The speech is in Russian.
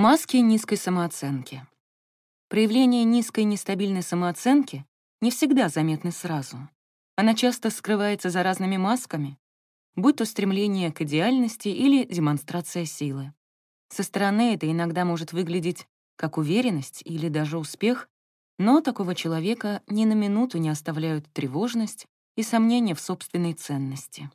Маски низкой самооценки. Проявление низкой нестабильной самооценки не всегда заметны сразу. Она часто скрывается за разными масками, будь то стремление к идеальности или демонстрация силы. Со стороны это иногда может выглядеть как уверенность или даже успех, но такого человека ни на минуту не оставляют тревожность и сомнения в собственной ценности.